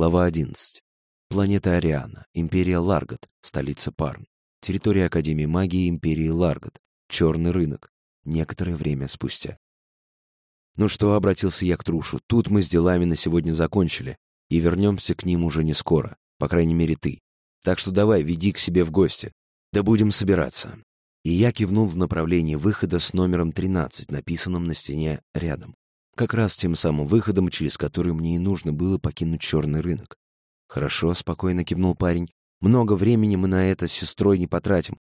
Глава 11. Планета Ариана. Империя Ларгот. Столица Парн. Территория Академии магии Империи Ларгот. Черный рынок. Некоторое время спустя. «Ну что?» — обратился я к Трушу. «Тут мы с делами на сегодня закончили, и вернемся к ним уже не скоро, по крайней мере ты. Так что давай, веди к себе в гости. Да будем собираться». И я кивнул в направлении выхода с номером 13, написанным на стене рядом. Как раз тем самым выходом, через который мне и нужно было покинуть черный рынок. «Хорошо», — спокойно кивнул парень. «Много времени мы на это с сестрой не потратим.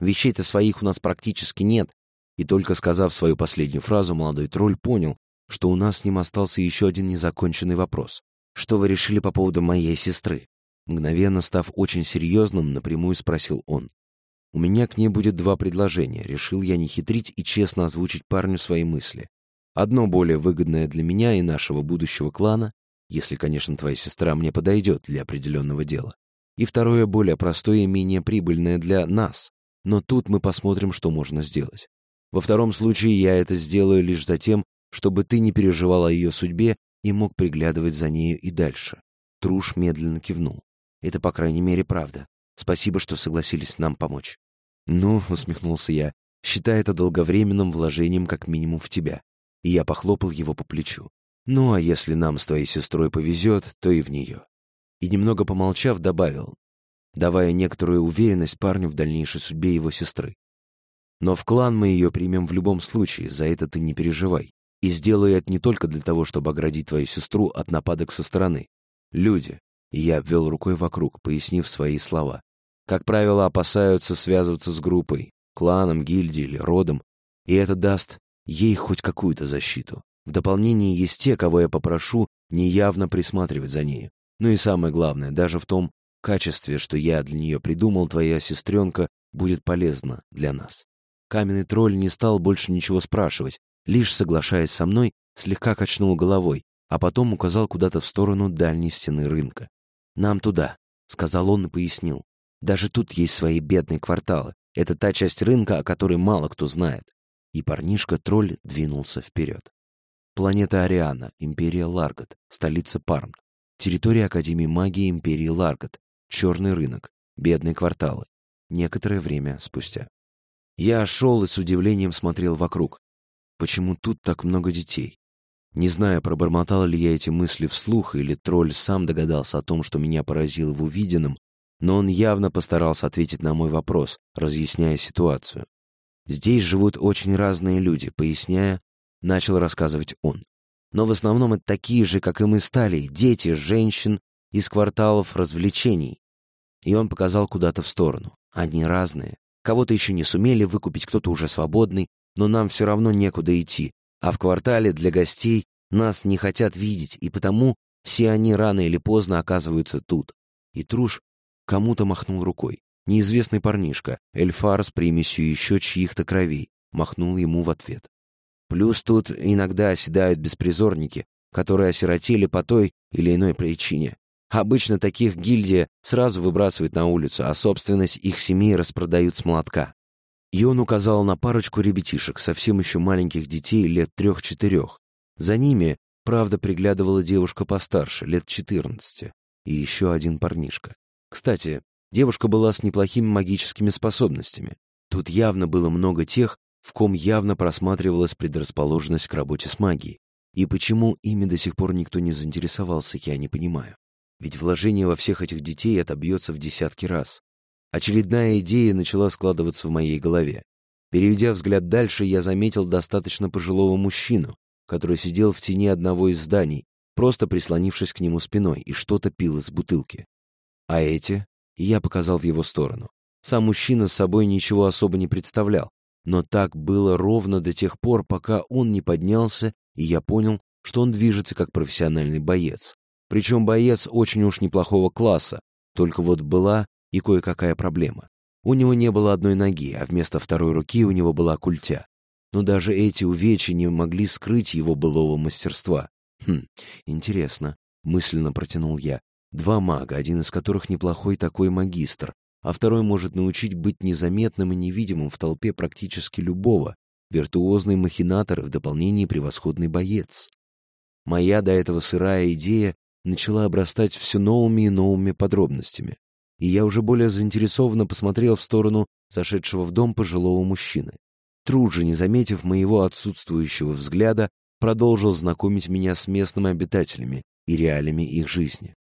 Вещей-то своих у нас практически нет». И только сказав свою последнюю фразу, молодой тролль понял, что у нас с ним остался еще один незаконченный вопрос. «Что вы решили по поводу моей сестры?» Мгновенно став очень серьезным, напрямую спросил он. «У меня к ней будет два предложения», — решил я не хитрить и честно озвучить парню свои мысли. Одно более выгодное для меня и нашего будущего клана, если, конечно, твоя сестра мне подойдет для определенного дела. И второе более простое и менее прибыльное для нас. Но тут мы посмотрим, что можно сделать. Во втором случае я это сделаю лишь за тем, чтобы ты не переживал о ее судьбе и мог приглядывать за нею и дальше. Труш медленно кивнул. Это, по крайней мере, правда. Спасибо, что согласились нам помочь. Ну, усмехнулся я, считай это долговременным вложением как минимум в тебя. И я похлопал его по плечу. Ну, а если нам с твоей сестрой повезет, то и в нее. И немного помолчав, добавил, давая некоторую уверенность парню в дальнейшей судьбе его сестры. Но в клан мы ее примем в любом случае, за это ты не переживай. И сделаю это не только для того, чтобы оградить твою сестру от нападок со стороны. Люди, я обвел рукой вокруг, пояснив свои слова, как правило, опасаются связываться с группой, кланом, гильдией или родом, и это даст ей хоть какую-то защиту. В дополнение есть те, кого я попрошу неявно присматривать за ней. Ну и самое главное, даже в том качестве, что я для нее придумал, твоя сестренка будет полезна для нас. Каменный тролль не стал больше ничего спрашивать, лишь соглашаясь со мной, слегка качнул головой, а потом указал куда-то в сторону дальней стены рынка. «Нам туда», — сказал он и пояснил. «Даже тут есть свои бедные кварталы. Это та часть рынка, о которой мало кто знает». И парнишка-тролль двинулся вперед. Планета Ариана, Империя Ларгот, столица Парн. Территория Академии магии Империи Ларгот, черный рынок, бедные кварталы. Некоторое время спустя. Я шел и с удивлением смотрел вокруг. Почему тут так много детей? Не знаю, пробормотал ли я эти мысли вслух, или тролль сам догадался о том, что меня поразило в увиденном, но он явно постарался ответить на мой вопрос, разъясняя ситуацию. «Здесь живут очень разные люди», — поясняя, начал рассказывать он. «Но в основном это такие же, как и мы стали, дети, женщин из кварталов развлечений». И он показал куда-то в сторону. Они разные. Кого-то еще не сумели выкупить, кто-то уже свободный, но нам все равно некуда идти, а в квартале для гостей нас не хотят видеть, и потому все они рано или поздно оказываются тут. И Труш кому-то махнул рукой. Неизвестный парнишка, эльфар с примесью еще чьих-то кровей, махнул ему в ответ. Плюс тут иногда оседают беспризорники, которые осиротели по той или иной причине. Обычно таких гильдия сразу выбрасывает на улицу, а собственность их семьи распродают с молотка. И он указал на парочку ребятишек, совсем еще маленьких детей лет трех-четырех. За ними, правда, приглядывала девушка постарше, лет четырнадцати, и еще один парнишка. Кстати, девушка была с неплохими магическими способностями. Тут явно было много тех, в ком явно просматривалась предрасположенность к работе с магией. И почему ими до сих пор никто не заинтересовался, я не понимаю. Ведь вложение во всех этих детей отобьется в десятки раз. Очередная идея начала складываться в моей голове. Переведя взгляд дальше, я заметил достаточно пожилого мужчину, который сидел в тени одного из зданий, просто прислонившись к нему спиной, и что-то пил из бутылки. А эти? Я показал в его сторону. Сам мужчина с собой ничего особо не представлял, но так было ровно до тех пор, пока он не поднялся, и я понял, что он движется как профессиональный боец. Причем боец очень уж неплохого класса, только вот была и кое-какая проблема. У него не было одной ноги, а вместо второй руки у него была культя. Но даже эти увечья не могли скрыть его былого мастерства. Хм, интересно, мысленно протянул я. Два мага, один из которых неплохой такой магистр, а второй может научить быть незаметным и невидимым в толпе практически любого, виртуозный махинатор и в дополнение превосходный боец. Моя до этого сырая идея начала обрастать все новыми и новыми подробностями. И я уже более заинтересованно посмотрел в сторону зашедшего в дом пожилого мужчины. Труд же, не заметив моего отсутствующего взгляда, продолжил знакомить меня с местными обитателями и реалиями их жизни.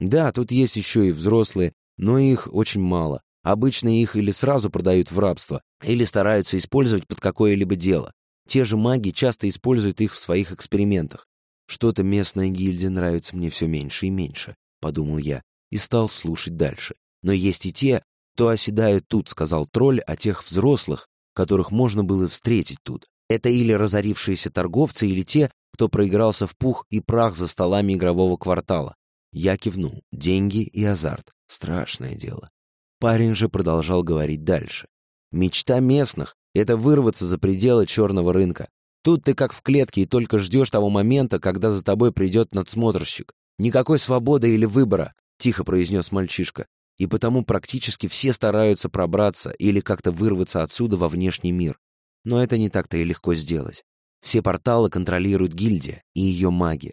Да, тут есть еще и взрослые, но их очень мало. Обычно их или сразу продают в рабство, или стараются использовать под какое-либо дело. Те же маги часто используют их в своих экспериментах. Что-то местная гильдия нравится мне все меньше и меньше, подумал я, и стал слушать дальше. Но есть и те, кто оседают тут, сказал тролль о тех взрослых, которых можно было встретить тут. Это или разорившиеся торговцы, или те, кто проигрался в пух и прах за столами игрового квартала. Я кивнул. Деньги и азарт. Страшное дело. Парень же продолжал говорить дальше. Мечта местных — это вырваться за пределы черного рынка. Тут ты как в клетке и только ждешь того момента, когда за тобой придет надсмотрщик. Никакой свободы или выбора, — тихо произнес мальчишка. И потому практически все стараются пробраться или как-то вырваться отсюда во внешний мир. Но это не так-то и легко сделать. Все порталы контролируют гильдия и ее маги.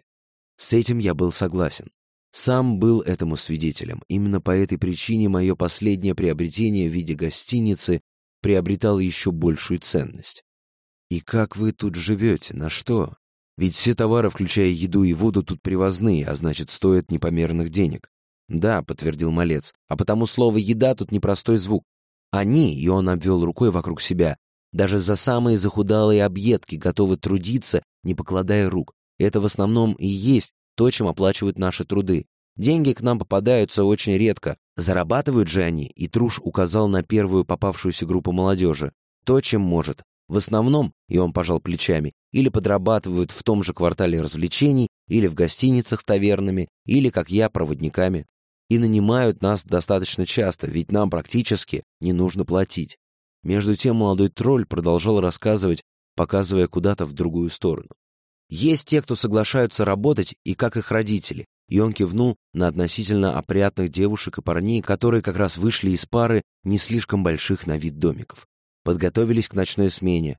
С этим я был согласен. Сам был этому свидетелем. Именно по этой причине мое последнее приобретение в виде гостиницы приобретало еще большую ценность. И как вы тут живете? На что? Ведь все товары, включая еду и воду, тут привозные, а значит, стоят непомерных денег. Да, подтвердил малец, а потому слово «еда» тут непростой звук. Они, и он обвел рукой вокруг себя, даже за самые захудалые объедки готовы трудиться, не покладая рук. Это в основном и есть то, чем оплачивают наши труды. Деньги к нам попадаются очень редко. Зарабатывают же они, и Труш указал на первую попавшуюся группу молодежи. То, чем может. В основном, и он пожал плечами, или подрабатывают в том же квартале развлечений, или в гостиницах с тавернами, или, как я, проводниками. И нанимают нас достаточно часто, ведь нам практически не нужно платить. Между тем молодой тролль продолжал рассказывать, показывая куда-то в другую сторону. Есть те, кто соглашаются работать, и как их родители. И он кивнул на относительно опрятных девушек и парней, которые как раз вышли из пары не слишком больших на вид домиков. Подготовились к ночной смене.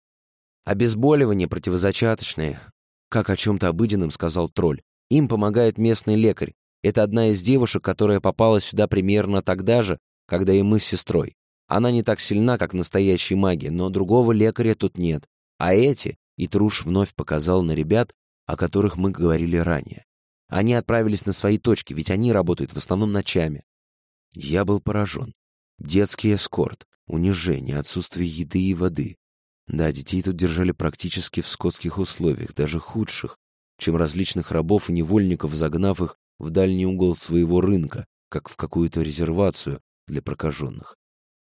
Обезболивание противозачаточное, как о чем-то обыденном сказал тролль. Им помогает местный лекарь. Это одна из девушек, которая попала сюда примерно тогда же, когда и мы с сестрой. Она не так сильна, как настоящие маги, но другого лекаря тут нет. А эти и Труш вновь показал на ребят, о которых мы говорили ранее. Они отправились на свои точки, ведь они работают в основном ночами. Я был поражен. Детский эскорт, унижение, отсутствие еды и воды. Да, детей тут держали практически в скотских условиях, даже худших, чем различных рабов и невольников, загнав их в дальний угол своего рынка, как в какую-то резервацию для прокаженных.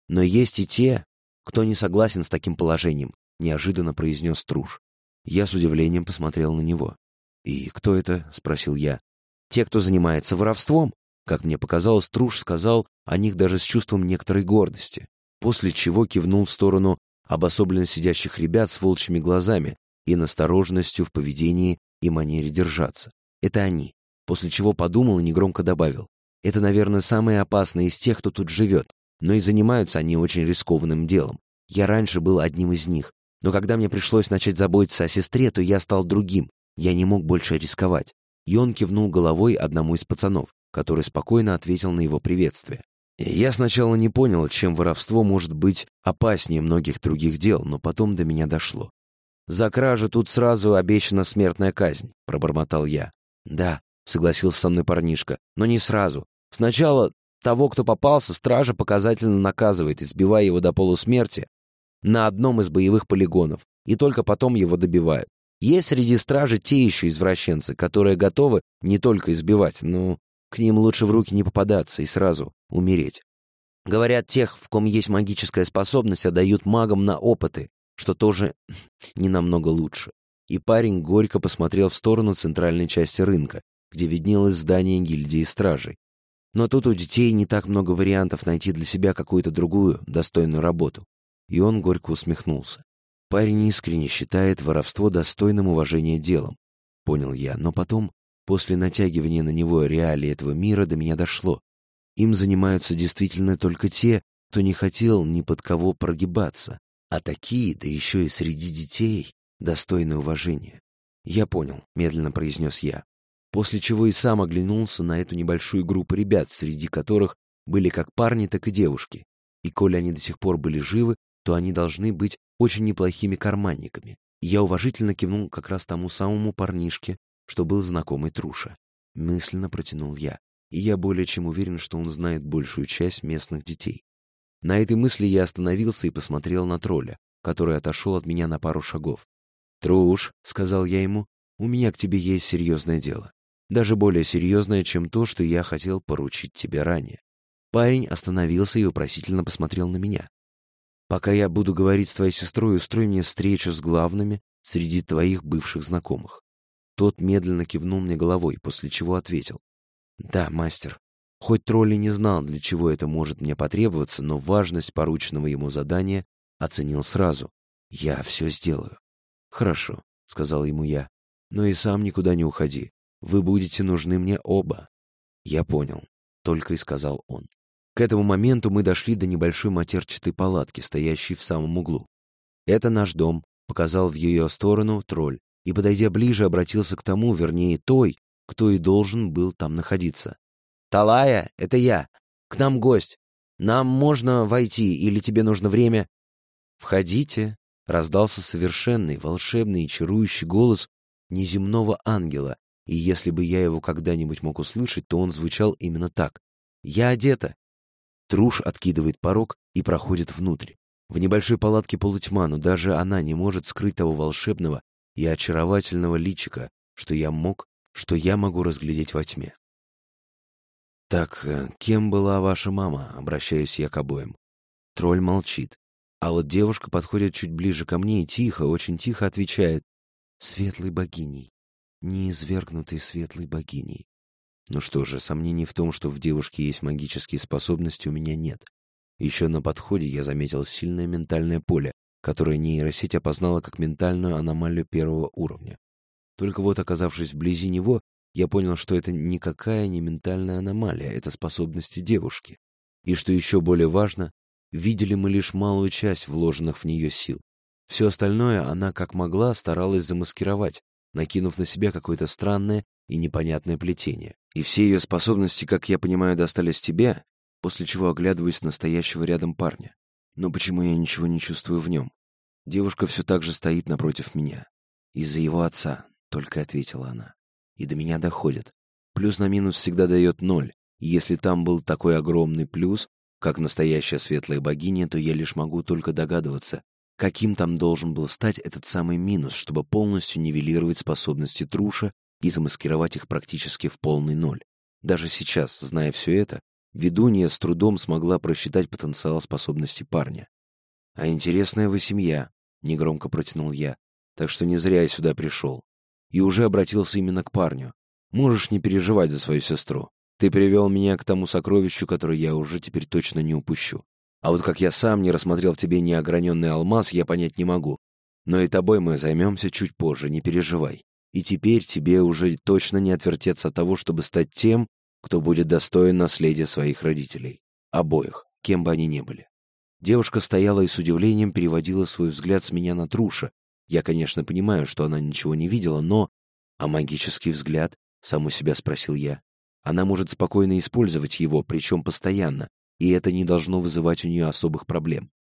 Но есть и те, кто не согласен с таким положением, неожиданно произнес Труш. Я с удивлением посмотрел на него. «И кто это?» — спросил я. «Те, кто занимается воровством?» Как мне показалось, Труш сказал о них даже с чувством некоторой гордости, после чего кивнул в сторону обособленно сидящих ребят с волчьими глазами и настороженностью в поведении и манере держаться. Это они. После чего подумал и негромко добавил. Это, наверное, самые опасные из тех, кто тут живет, но и занимаются они очень рискованным делом. Я раньше был одним из них, но когда мне пришлось начать заботиться о сестре, то я стал другим. Я не мог больше рисковать. И он кивнул головой одному из пацанов, который спокойно ответил на его приветствие. Я сначала не понял, чем воровство может быть опаснее многих других дел, но потом до меня дошло. «За кражу тут сразу обещана смертная казнь», — пробормотал я. «Да», — согласился со мной парнишка, — «но не сразу. Сначала того, кто попался, стража показательно наказывает, избивая его до полусмерти, на одном из боевых полигонов, и только потом его добивают. Есть среди стражи те еще извращенцы, которые готовы не только избивать, но к ним лучше в руки не попадаться и сразу умереть. Говорят, тех, в ком есть магическая способность, отдают магам на опыты, что тоже не намного лучше. И парень горько посмотрел в сторону центральной части рынка, где виднелось здание гильдии стражей. Но тут у детей не так много вариантов найти для себя какую-то другую, достойную работу. И он горько усмехнулся. Парень искренне считает воровство достойным уважения делом. Понял я, но потом, после натягивания на него реалий этого мира, до меня дошло. Им занимаются действительно только те, кто не хотел ни под кого прогибаться. А такие, да еще и среди детей, достойны уважения. «Я понял», — медленно произнес я. после чего и сам оглянулся на эту небольшую группу ребят, среди которых были как парни, так и девушки. И коли они до сих пор были живы, то они должны быть очень неплохими карманниками. Я уважительно кивнул как раз тому самому парнишке, что был знакомый Труша. Мысленно протянул я, и я более чем уверен, что он знает большую часть местных детей. На этой мысли я остановился и посмотрел на тролля, который отошел от меня на пару шагов. «Труш», — сказал я ему, — «у меня к тебе есть серьезное дело. Даже более серьезное, чем то, что я хотел поручить тебе ранее». Парень остановился и вопросительно посмотрел на меня. «Пока я буду говорить с твоей сестрой, устрой мне встречу с главными среди твоих бывших знакомых». Тот медленно кивнул мне головой, после чего ответил. «Да, мастер». Хоть тролли не знал, для чего это может мне потребоваться, но важность порученного ему задания оценил сразу. «Я все сделаю». «Хорошо», — сказал ему я, — «но и сам никуда не уходи. Вы будете нужны мне оба». «Я понял», — только и сказал он. К этому моменту мы дошли до небольшой матерчатой палатки, стоящей в самом углу. «Это наш дом», — показал в ее сторону тролль, и, подойдя ближе, обратился к тому, вернее, той, кто и должен был там находиться. «Талая, это я. К нам гость. Нам можно войти, или тебе нужно время?» «Входите», — раздался совершенный, волшебный и чарующий голос неземного ангела, и если бы я его когда-нибудь мог услышать, то он звучал именно так. «Я одета». Труш откидывает порог и проходит внутрь. В небольшой палатке полутьма, но даже она не может скрыть того волшебного и очаровательного личика, что я мог, что я могу разглядеть во тьме. «Так, э, кем была ваша мама?» — обращаюсь я к обоим. Тролль молчит, а вот девушка подходит чуть ближе ко мне и тихо, очень тихо отвечает «Светлой богиней, неизвергнутой светлой богиней». Ну что же, сомнений в том, что в девушке есть магические способности, у меня нет. Еще на подходе я заметил сильное ментальное поле, которое нейросеть опознала как ментальную аномалию первого уровня. Только вот, оказавшись вблизи него, я понял, что это никакая не ментальная аномалия, это способности девушки. И что еще более важно, видели мы лишь малую часть вложенных в нее сил. Все остальное она, как могла, старалась замаскировать, накинув на себя какое-то странное и непонятное плетение. И все ее способности, как я понимаю, достались тебе, после чего оглядываюсь на стоящего рядом парня. Но почему я ничего не чувствую в нем? Девушка все так же стоит напротив меня. Из-за его отца, только ответила она. И до меня доходит. Плюс на минус всегда дает ноль. И если там был такой огромный плюс, как настоящая светлая богиня, то я лишь могу только догадываться, каким там должен был стать этот самый минус, чтобы полностью нивелировать способности Труша и замаскировать их практически в полный ноль. Даже сейчас, зная все это, ведунья с трудом смогла просчитать потенциал способности парня. «А интересная вы семья», — негромко протянул я, «так что не зря я сюда пришел и уже обратился именно к парню. «Можешь не переживать за свою сестру. Ты привел меня к тому сокровищу, которое я уже теперь точно не упущу. А вот как я сам не рассмотрел в тебе неограненный алмаз, я понять не могу. Но и тобой мы займемся чуть позже, не переживай. И теперь тебе уже точно не отвертеться от того, чтобы стать тем, кто будет достоин наследия своих родителей. Обоих, кем бы они ни были. Девушка стояла и с удивлением переводила свой взгляд с меня на Труша, я, конечно, понимаю, что она ничего не видела, но... А магический взгляд? Сам у себя спросил я. Она может спокойно использовать его, причем постоянно, и это не должно вызывать у нее особых проблем.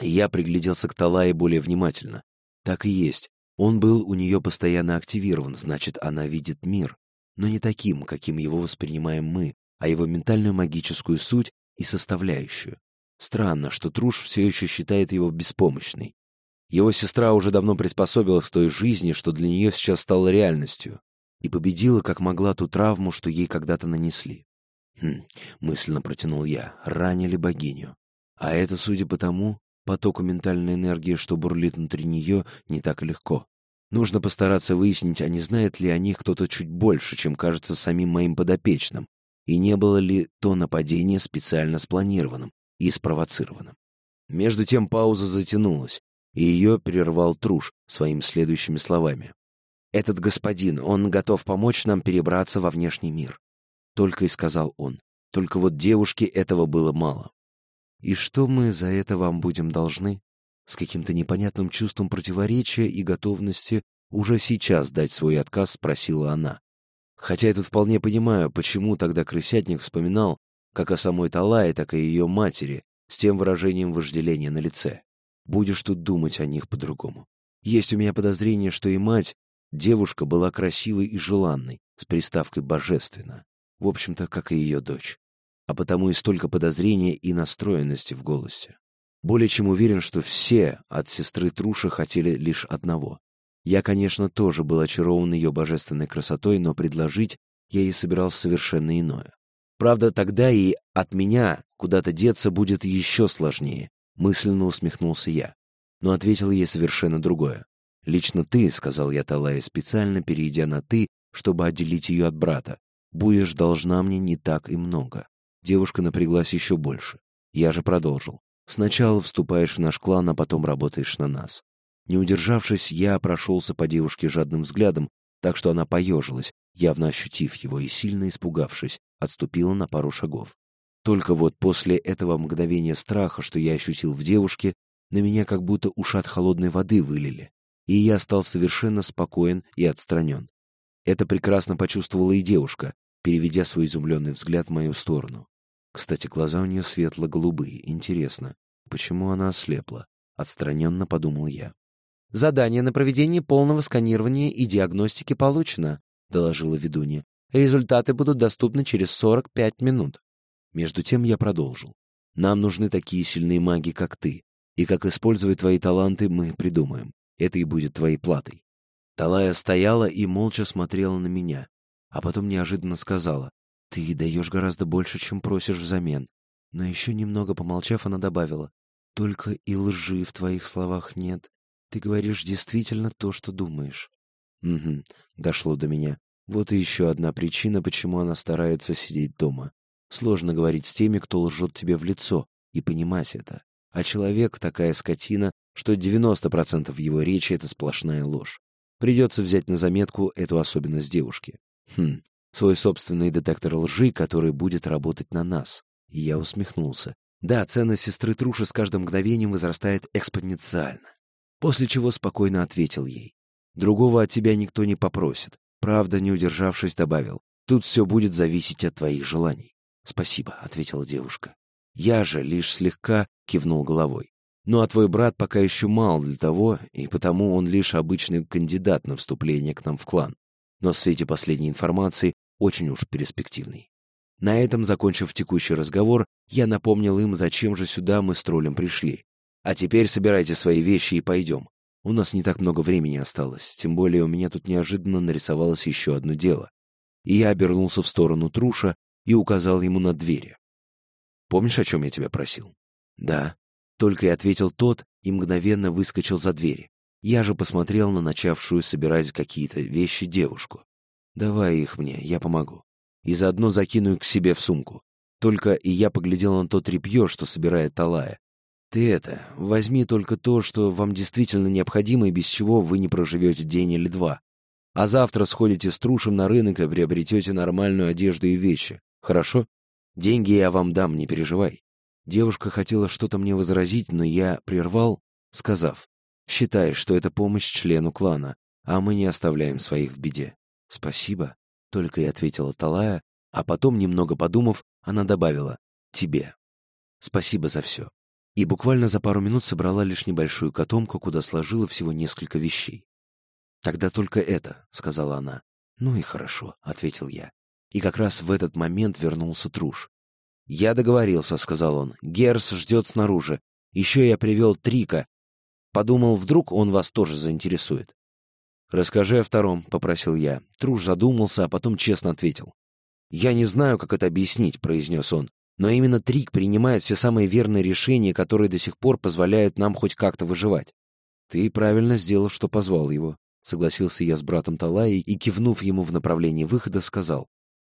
Я пригляделся к Талае более внимательно. Так и есть. Он был у нее постоянно активирован, значит, она видит мир. Но не таким, каким его воспринимаем мы, а его ментальную магическую суть и составляющую. Странно, что Труш все еще считает его беспомощной. Его сестра уже давно приспособилась к той жизни, что для нее сейчас стала реальностью, и победила, как могла, ту травму, что ей когда-то нанесли. Хм, мысленно протянул я, ранили богиню. А это, судя по тому, потоку ментальной энергии, что бурлит внутри нее, не так легко. Нужно постараться выяснить, а не знает ли о них кто-то чуть больше, чем кажется самим моим подопечным, и не было ли то нападение специально спланированным и спровоцированным. Между тем пауза затянулась, и ее прервал Труш своими следующими словами. «Этот господин, он готов помочь нам перебраться во внешний мир», — только и сказал он. Только вот девушке этого было мало. «И что мы за это вам будем должны?» С каким-то непонятным чувством противоречия и готовности уже сейчас дать свой отказ спросила она. Хотя я тут вполне понимаю, почему тогда крысятник вспоминал как о самой Талае, так и ее матери, с тем выражением вожделения на лице. Будешь тут думать о них по-другому. Есть у меня подозрение, что и мать, девушка, была красивой и желанной, с приставкой «божественно». В общем-то, как и ее дочь. А потому и столько подозрения и настроенности в голосе. Более чем уверен, что все от сестры Труша хотели лишь одного. Я, конечно, тоже был очарован ее божественной красотой, но предложить я ей собирался совершенно иное. Правда, тогда и от меня куда-то деться будет еще сложнее, мысленно усмехнулся я. Но ответил ей совершенно другое. «Лично ты», — сказал я Талае, специально перейдя на «ты», чтобы отделить ее от брата, «будешь должна мне не так и много». Девушка напряглась еще больше. Я же продолжил. «Сначала вступаешь в наш клан, а потом работаешь на нас». Не удержавшись, я прошелся по девушке жадным взглядом, так что она поежилась, явно ощутив его и сильно испугавшись, отступила на пару шагов. Только вот после этого мгновения страха, что я ощутил в девушке, на меня как будто ушат холодной воды вылили, и я стал совершенно спокоен и отстранен. Это прекрасно почувствовала и девушка, переведя свой изумленный взгляд в мою сторону. Кстати, глаза у нее светло-голубые. Интересно, почему она ослепла? Отстраненно подумал я. «Задание на проведение полного сканирования и диагностики получено», — доложила ведунья. Результаты будут доступны через 45 минут. Между тем я продолжил. Нам нужны такие сильные маги, как ты. И как использовать твои таланты, мы придумаем. Это и будет твоей платой. Талая стояла и молча смотрела на меня, а потом неожиданно сказала, «Ты даешь гораздо больше, чем просишь взамен». Но еще немного помолчав, она добавила, «Только и лжи в твоих словах нет. Ты говоришь действительно то, что думаешь». «Угу», — дошло до меня. Вот и еще одна причина, почему она старается сидеть дома. Сложно говорить с теми, кто лжет тебе в лицо, и понимать это. А человек — такая скотина, что 90% его речи — это сплошная ложь. Придется взять на заметку эту особенность девушки. Хм, свой собственный детектор лжи, который будет работать на нас. И я усмехнулся. Да, ценность сестры Труши с каждым мгновением возрастает экспоненциально. После чего спокойно ответил ей. Другого от тебя никто не попросит. Правда, не удержавшись, добавил. «Тут все будет зависеть от твоих желаний». «Спасибо», — ответила девушка. Я же лишь слегка кивнул головой. «Ну а твой брат пока еще мал для того, и потому он лишь обычный кандидат на вступление к нам в клан. Но в свете последней информации очень уж перспективный». На этом, закончив текущий разговор, я напомнил им, зачем же сюда мы с троллем пришли. «А теперь собирайте свои вещи и пойдем. У нас не так много времени осталось, тем более у меня тут неожиданно нарисовалось еще одно дело. И я обернулся в сторону Труша и указал ему на двери. «Помнишь, о чем я тебя просил?» «Да». Только и ответил тот и мгновенно выскочил за двери. Я же посмотрел на начавшую собирать какие-то вещи девушку. «Давай их мне, я помогу. И заодно закину их к себе в сумку. Только и я поглядел на то тряпье, что собирает Талая, ты это, возьми только то, что вам действительно необходимо и без чего вы не проживете день или два. А завтра сходите с трушем на рынок и приобретете нормальную одежду и вещи. Хорошо? Деньги я вам дам, не переживай. Девушка хотела что-то мне возразить, но я прервал, сказав, считай, что это помощь члену клана, а мы не оставляем своих в беде. Спасибо, только и ответила Талая, а потом, немного подумав, она добавила, тебе. Спасибо за все и буквально за пару минут собрала лишь небольшую котомку, куда сложила всего несколько вещей. «Тогда только это», — сказала она. «Ну и хорошо», — ответил я. И как раз в этот момент вернулся Труш. «Я договорился», — сказал он. «Герс ждет снаружи. Еще я привел Трика. Подумал, вдруг он вас тоже заинтересует». «Расскажи о втором», — попросил я. Труш задумался, а потом честно ответил. «Я не знаю, как это объяснить», — произнес он. Но именно Трик принимает все самые верные решения, которые до сих пор позволяют нам хоть как-то выживать. Ты правильно сделал, что позвал его, согласился я с братом Талаей и, кивнув ему в направлении выхода, сказал: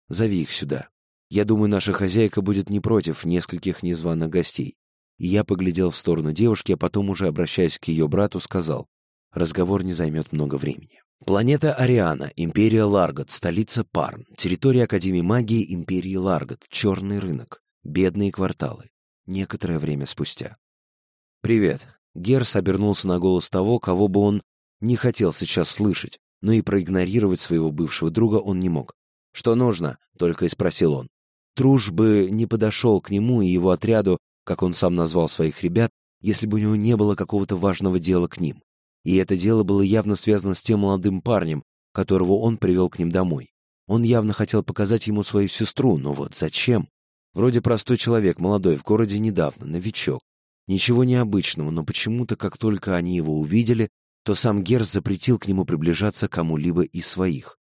"Зови их сюда. Я думаю, наша хозяйка будет не против нескольких незваных гостей". И я поглядел в сторону девушки, а потом уже обращаясь к ее брату, сказал: "Разговор не займет много времени". Планета Ариана, Империя Ларгот, столица Парн, территория Академии магии Империи Ларгот, черный рынок бедные кварталы. Некоторое время спустя. «Привет». Герс обернулся на голос того, кого бы он не хотел сейчас слышать, но и проигнорировать своего бывшего друга он не мог. «Что нужно?» — только и спросил он. Труш бы не подошел к нему и его отряду, как он сам назвал своих ребят, если бы у него не было какого-то важного дела к ним. И это дело было явно связано с тем молодым парнем, которого он привел к ним домой. Он явно хотел показать ему свою сестру, но вот зачем? Вроде простой человек, молодой, в городе недавно, новичок. Ничего необычного, но почему-то, как только они его увидели, то сам Герс запретил к нему приближаться кому-либо из своих.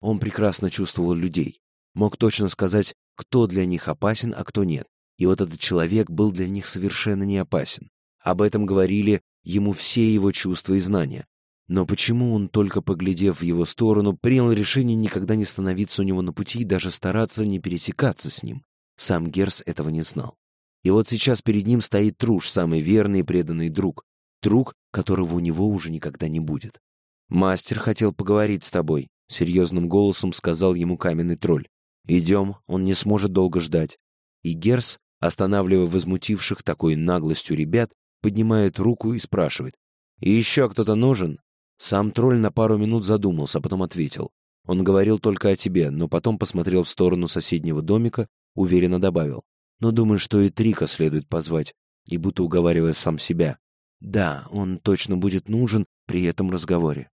Он прекрасно чувствовал людей, мог точно сказать, кто для них опасен, а кто нет. И вот этот человек был для них совершенно не опасен. Об этом говорили ему все его чувства и знания. Но почему он, только поглядев в его сторону, принял решение никогда не становиться у него на пути и даже стараться не пересекаться с ним? Сам Герс этого не знал. И вот сейчас перед ним стоит Труш, самый верный и преданный друг. Друг, которого у него уже никогда не будет. «Мастер хотел поговорить с тобой», — серьезным голосом сказал ему каменный тролль. «Идем, он не сможет долго ждать». И Герс, останавливая возмутивших такой наглостью ребят, поднимает руку и спрашивает. «И еще кто-то нужен?» Сам тролль на пару минут задумался, а потом ответил. Он говорил только о тебе, но потом посмотрел в сторону соседнего домика, уверенно добавил. Но думаю, что и Трика следует позвать, и будто уговаривая сам себя. Да, он точно будет нужен при этом разговоре.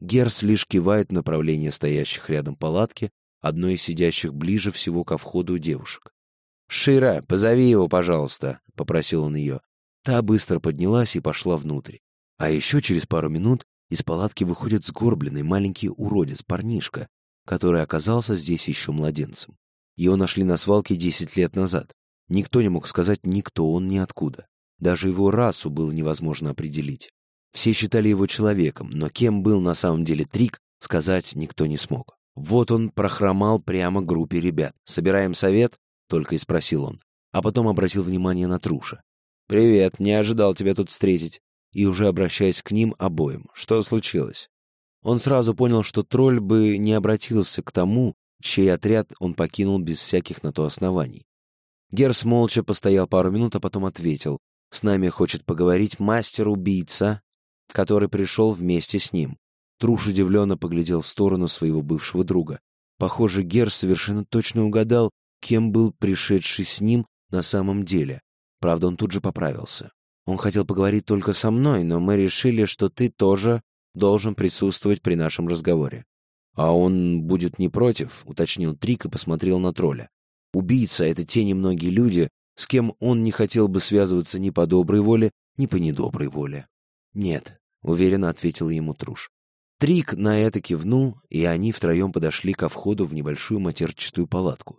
Герс лишь кивает в направлении стоящих рядом палатки, одной из сидящих ближе всего ко входу девушек. «Шира, позови его, пожалуйста», — попросил он ее. Та быстро поднялась и пошла внутрь. А еще через пару минут из палатки выходит сгорбленный маленький уродец, парнишка, который оказался здесь еще младенцем. Его нашли на свалке 10 лет назад. Никто не мог сказать никто он ни откуда. Даже его расу было невозможно определить. Все считали его человеком, но кем был на самом деле Трик, сказать никто не смог. Вот он прохромал прямо к группе ребят. «Собираем совет?» — только и спросил он. А потом обратил внимание на Труша. «Привет, не ожидал тебя тут встретить и уже обращаясь к ним обоим. Что случилось? Он сразу понял, что тролль бы не обратился к тому, чей отряд он покинул без всяких на то оснований. Герс молча постоял пару минут, а потом ответил. «С нами хочет поговорить мастер-убийца, который пришел вместе с ним». Труш удивленно поглядел в сторону своего бывшего друга. Похоже, Герс совершенно точно угадал, кем был пришедший с ним на самом деле. Правда, он тут же поправился. Он хотел поговорить только со мной, но мы решили, что ты тоже должен присутствовать при нашем разговоре. А он будет не против, уточнил Трик и посмотрел на тролля. Убийца — это те немногие люди, с кем он не хотел бы связываться ни по доброй воле, ни по недоброй воле. Нет, уверенно ответил ему Труш. Трик на это кивнул, и они втроем подошли ко входу в небольшую матерчатую палатку.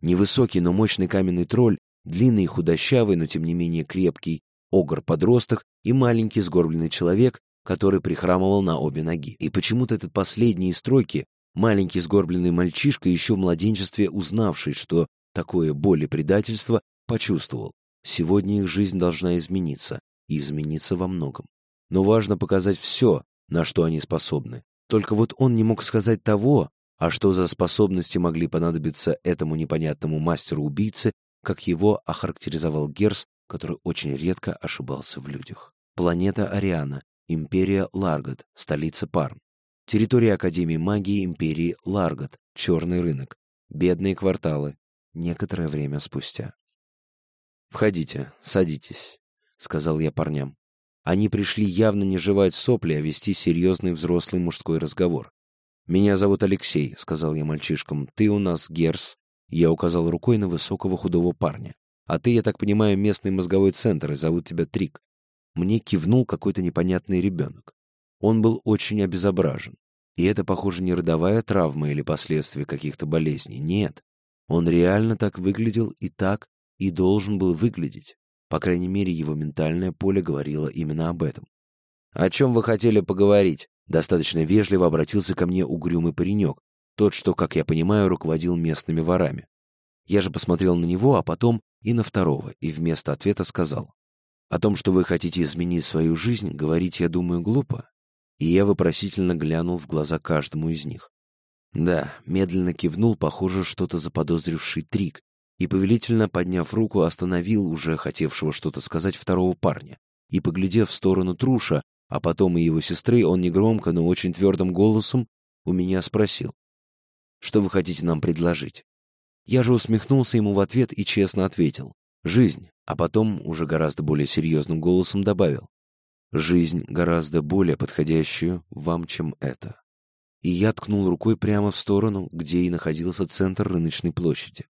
Невысокий, но мощный каменный тролль, длинный худощавый, но тем не менее крепкий, огр-подросток и маленький сгорбленный человек, который прихрамывал на обе ноги. И почему-то этот последний из тройки, маленький сгорбленный мальчишка, еще в младенчестве узнавший, что такое боль и предательство, почувствовал. Сегодня их жизнь должна измениться, и измениться во многом. Но важно показать все, на что они способны. Только вот он не мог сказать того, а что за способности могли понадобиться этому непонятному мастеру-убийце, как его охарактеризовал Герс который очень редко ошибался в людях. Планета Ариана, Империя Ларгот, столица Парн. Территория Академии магии Империи Ларгот, черный рынок. Бедные кварталы. Некоторое время спустя. «Входите, садитесь», — сказал я парням. Они пришли явно не жевать сопли, а вести серьезный взрослый мужской разговор. «Меня зовут Алексей», — сказал я мальчишкам. «Ты у нас Герс». Я указал рукой на высокого худого парня. А ты, я так понимаю, местный мозговой центр, и зовут тебя Трик. Мне кивнул какой-то непонятный ребенок. Он был очень обезображен. И это, похоже, не родовая травма или последствия каких-то болезней. Нет. Он реально так выглядел и так и должен был выглядеть. По крайней мере, его ментальное поле говорило именно об этом. «О чем вы хотели поговорить?» Достаточно вежливо обратился ко мне угрюмый паренек, тот, что, как я понимаю, руководил местными ворами. Я же посмотрел на него, а потом и на второго, и вместо ответа сказал. «О том, что вы хотите изменить свою жизнь, говорить, я думаю, глупо». И я вопросительно глянул в глаза каждому из них. Да, медленно кивнул, похоже, что-то заподозривший Трик, и повелительно, подняв руку, остановил уже хотевшего что-то сказать второго парня. И, поглядев в сторону Труша, а потом и его сестры, он негромко, но очень твердым голосом у меня спросил. Что вы хотите нам предложить?» Я же усмехнулся ему в ответ и честно ответил. «Жизнь», а потом уже гораздо более серьезным голосом добавил. «Жизнь гораздо более подходящую вам, чем это». И я ткнул рукой прямо в сторону, где и находился центр рыночной площади.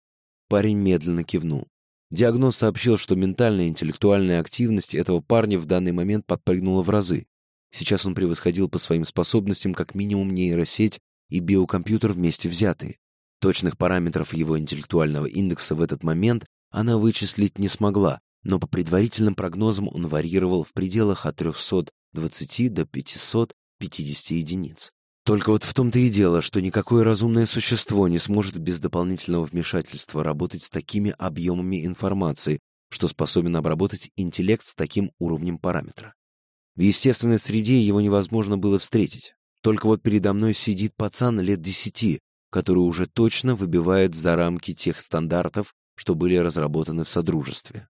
Парень медленно кивнул. Диагноз сообщил, что ментальная и интеллектуальная активность этого парня в данный момент подпрыгнула в разы. Сейчас он превосходил по своим способностям как минимум нейросеть и биокомпьютер вместе взятые. Точных параметров его интеллектуального индекса в этот момент она вычислить не смогла, но по предварительным прогнозам он варьировал в пределах от 320 до 550 единиц. Только вот в том-то и дело, что никакое разумное существо не сможет без дополнительного вмешательства работать с такими объемами информации, что способен обработать интеллект с таким уровнем параметра. В естественной среде его невозможно было встретить. Только вот передо мной сидит пацан лет десяти, который уже точно выбивает за рамки тех стандартов, что были разработаны в Содружестве.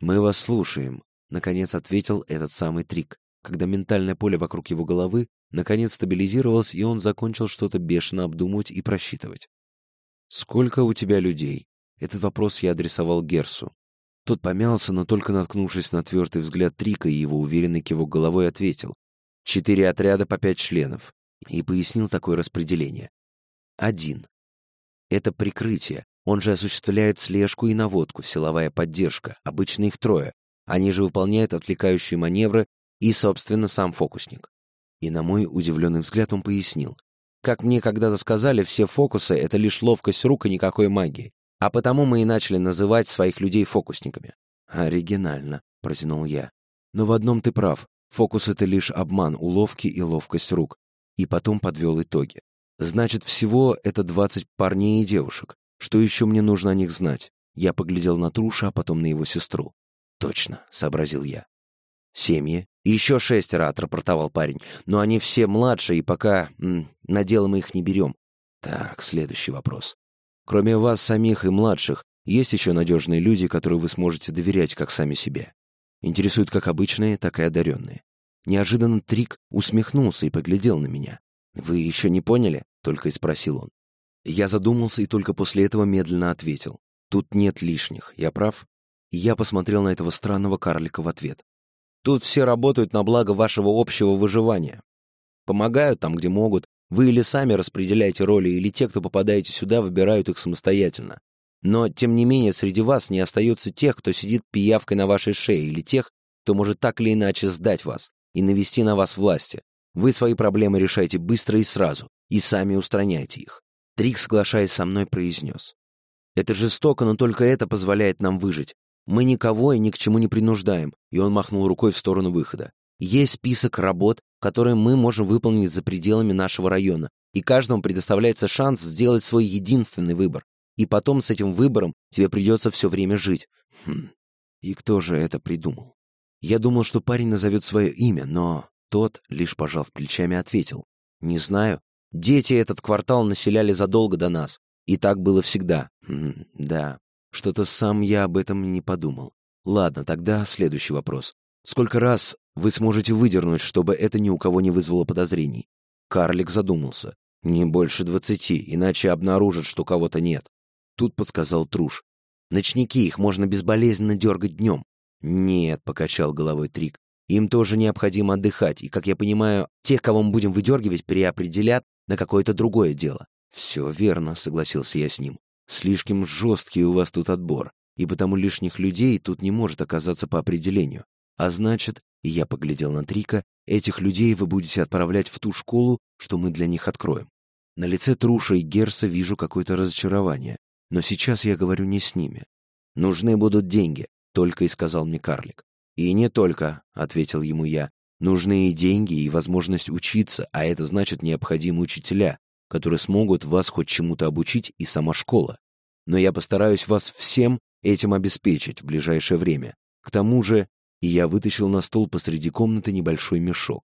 «Мы вас слушаем», — наконец ответил этот самый Трик, когда ментальное поле вокруг его головы наконец стабилизировалось, и он закончил что-то бешено обдумывать и просчитывать. «Сколько у тебя людей?» Этот вопрос я адресовал Герсу. Тот помялся, но только наткнувшись на твердый взгляд Трика и его уверенный кивок головой, ответил. «Четыре отряда по пять членов». И пояснил такое распределение один. Это прикрытие, он же осуществляет слежку и наводку, силовая поддержка, обычно их трое. Они же выполняют отвлекающие маневры и, собственно, сам фокусник. И на мой удивленный взгляд он пояснил. Как мне когда-то сказали, все фокусы — это лишь ловкость рук и никакой магии. А потому мы и начали называть своих людей фокусниками. «Оригинально», — протянул я. «Но в одном ты прав. Фокус — это лишь обман, уловки и ловкость рук». И потом подвел итоги. Значит, всего это двадцать парней и девушек. Что еще мне нужно о них знать? Я поглядел на Труша, а потом на его сестру. Точно, сообразил я. Семьи. Еще шестеро, отрапортовал парень. Но они все младшие, и пока м, на дело мы их не берем. Так, следующий вопрос. Кроме вас самих и младших, есть еще надежные люди, которые вы сможете доверять как сами себе. Интересуют как обычные, так и одаренные. Неожиданно Трик усмехнулся и поглядел на меня. «Вы еще не поняли?» — только и спросил он. Я задумался и только после этого медленно ответил. «Тут нет лишних, я прав?» И я посмотрел на этого странного карлика в ответ. «Тут все работают на благо вашего общего выживания. Помогают там, где могут. Вы или сами распределяете роли, или те, кто попадаете сюда, выбирают их самостоятельно. Но, тем не менее, среди вас не остается тех, кто сидит пиявкой на вашей шее, или тех, кто может так или иначе сдать вас и навести на вас власти. Вы свои проблемы решайте быстро и сразу, и сами устраняйте их. Трик, соглашаясь со мной, произнес. Это жестоко, но только это позволяет нам выжить. Мы никого и ни к чему не принуждаем, и он махнул рукой в сторону выхода. Есть список работ, которые мы можем выполнить за пределами нашего района, и каждому предоставляется шанс сделать свой единственный выбор. И потом с этим выбором тебе придется все время жить. Хм. И кто же это придумал? Я думал, что парень назовет свое имя, но тот, лишь пожав плечами, ответил. «Не знаю. Дети этот квартал населяли задолго до нас. И так было всегда. М да, что-то сам я об этом не подумал. Ладно, тогда следующий вопрос. Сколько раз вы сможете выдернуть, чтобы это ни у кого не вызвало подозрений?» Карлик задумался. «Не больше двадцати, иначе обнаружат, что кого-то нет». Тут подсказал Труш. «Ночники, их можно безболезненно дергать днем». «Нет», — покачал головой Трик. Им тоже необходимо отдыхать, и, как я понимаю, тех, кого мы будем выдергивать, переопределят на какое-то другое дело. «Все верно», — согласился я с ним. «Слишком жесткий у вас тут отбор, и потому лишних людей тут не может оказаться по определению. А значит, и я поглядел на Трика, этих людей вы будете отправлять в ту школу, что мы для них откроем. На лице Труша и Герса вижу какое-то разочарование, но сейчас я говорю не с ними. Нужны будут деньги, только и сказал мне карлик. «И не только», — ответил ему я. «Нужны и деньги, и возможность учиться, а это значит необходимы учителя, которые смогут вас хоть чему-то обучить, и сама школа. Но я постараюсь вас всем этим обеспечить в ближайшее время. К тому же...» И я вытащил на стол посреди комнаты небольшой мешок.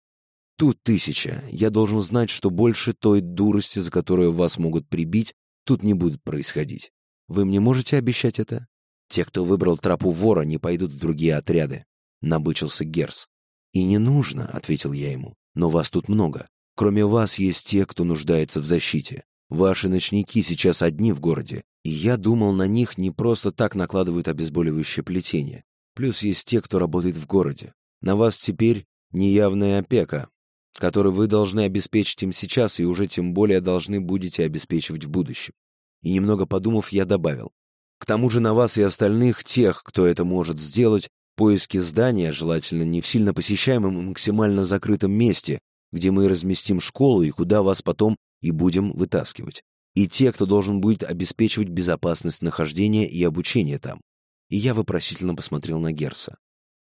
«Тут тысяча. Я должен знать, что больше той дурости, за которую вас могут прибить, тут не будет происходить. Вы мне можете обещать это? Те, кто выбрал тропу вора, не пойдут в другие отряды. — набычился Герс. «И не нужно», — ответил я ему. «Но вас тут много. Кроме вас есть те, кто нуждается в защите. Ваши ночники сейчас одни в городе, и я думал, на них не просто так накладывают обезболивающее плетение. Плюс есть те, кто работает в городе. На вас теперь неявная опека, которую вы должны обеспечить им сейчас и уже тем более должны будете обеспечивать в будущем. И немного подумав, я добавил. К тому же на вас и остальных, тех, кто это может сделать, поиски здания, желательно не в сильно посещаемом максимально закрытом месте, где мы разместим школу и куда вас потом и будем вытаскивать. И те, кто должен будет обеспечивать безопасность нахождения и обучения там. И я вопросительно посмотрел на Герса.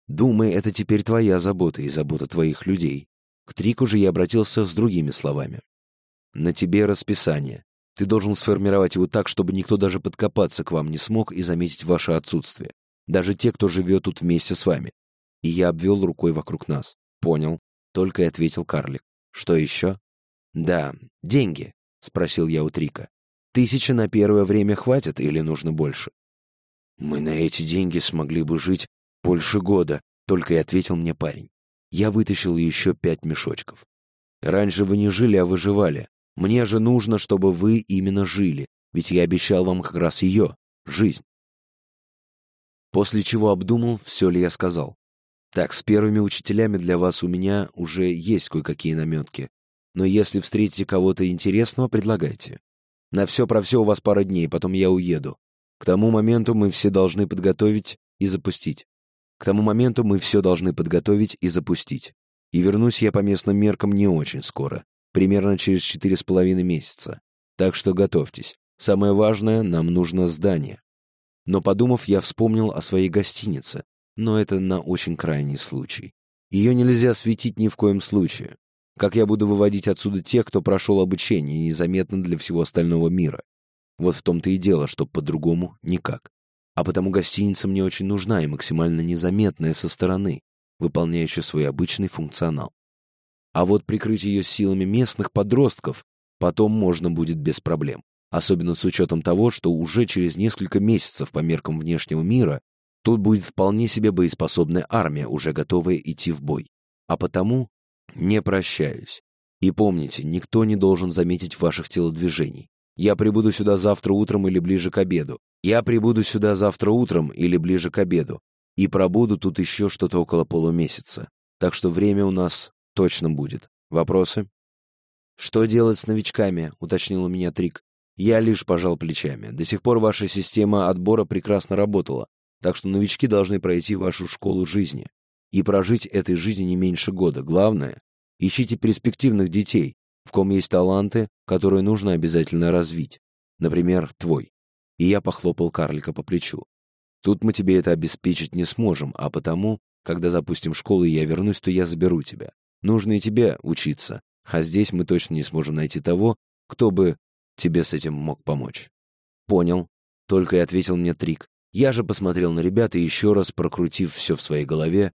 «Думай, это теперь твоя забота и забота твоих людей». К Трику же я обратился с другими словами. «На тебе расписание. Ты должен сформировать его так, чтобы никто даже подкопаться к вам не смог и заметить ваше отсутствие. Даже те, кто живет тут вместе с вами. И я обвел рукой вокруг нас. Понял. Только и ответил карлик. Что еще? Да, деньги, спросил я у Трика. Тысяча на первое время хватит или нужно больше? Мы на эти деньги смогли бы жить больше года, только и ответил мне парень. Я вытащил еще пять мешочков. Раньше вы не жили, а выживали. Мне же нужно, чтобы вы именно жили, ведь я обещал вам как раз ее, жизнь. После чего обдумал, все ли я сказал. Так, с первыми учителями для вас у меня уже есть кое-какие наметки. Но если встретите кого-то интересного, предлагайте. На все про все у вас пара дней, потом я уеду. К тому моменту мы все должны подготовить и запустить. К тому моменту мы все должны подготовить и запустить. И вернусь я по местным меркам не очень скоро примерно через четыре с половиной месяца. Так что готовьтесь. Самое важное, нам нужно здание. Но подумав, я вспомнил о своей гостинице, но это на очень крайний случай. Ее нельзя осветить ни в коем случае. Как я буду выводить отсюда тех, кто прошел обучение, незаметно для всего остального мира? Вот в том-то и дело, что по-другому никак. А потому гостиница мне очень нужна и максимально незаметная со стороны, выполняющая свой обычный функционал. А вот прикрыть ее силами местных подростков потом можно будет без проблем. Особенно с учетом того, что уже через несколько месяцев по меркам внешнего мира тут будет вполне себе боеспособная армия, уже готовая идти в бой. А потому не прощаюсь. И помните, никто не должен заметить ваших телодвижений. Я прибуду сюда завтра утром или ближе к обеду. Я прибуду сюда завтра утром или ближе к обеду. И пробуду тут еще что-то около полумесяца. Так что время у нас Точно будет. Вопросы? Что делать с новичками? Уточнил у меня Трик. Я лишь пожал плечами. До сих пор ваша система отбора прекрасно работала, так что новички должны пройти вашу школу жизни и прожить этой жизни не меньше года. Главное, ищите перспективных детей, в ком есть таланты, которые нужно обязательно развить. Например, твой. И я похлопал карлика по плечу. Тут мы тебе это обеспечить не сможем, а потому, когда запустим школу и я вернусь, то я заберу тебя. Нужно и тебе учиться, а здесь мы точно не сможем найти того, кто бы тебе с этим мог помочь». «Понял», — только и ответил мне Трик. Я же посмотрел на ребят и еще раз, прокрутив все в своей голове,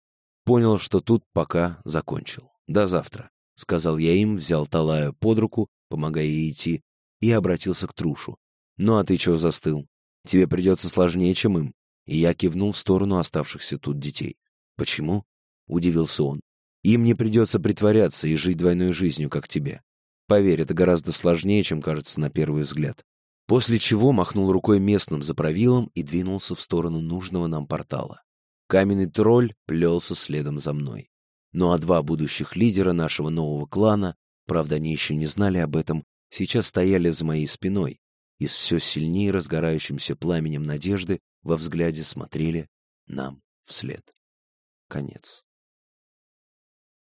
понял, что тут пока закончил. «До завтра», — сказал я им, взял Талая под руку, помогая ей идти, и обратился к Трушу. «Ну а ты чего застыл? Тебе придется сложнее, чем им». И я кивнул в сторону оставшихся тут детей. «Почему?» — удивился он. Им не придется притворяться и жить двойной жизнью, как тебе. Поверь, это гораздо сложнее, чем кажется на первый взгляд. После чего махнул рукой местным за правилом и двинулся в сторону нужного нам портала. Каменный тролль плелся следом за мной. Ну а два будущих лидера нашего нового клана, правда, они еще не знали об этом, сейчас стояли за моей спиной и с все сильнее разгорающимся пламенем надежды во взгляде смотрели нам вслед. Конец.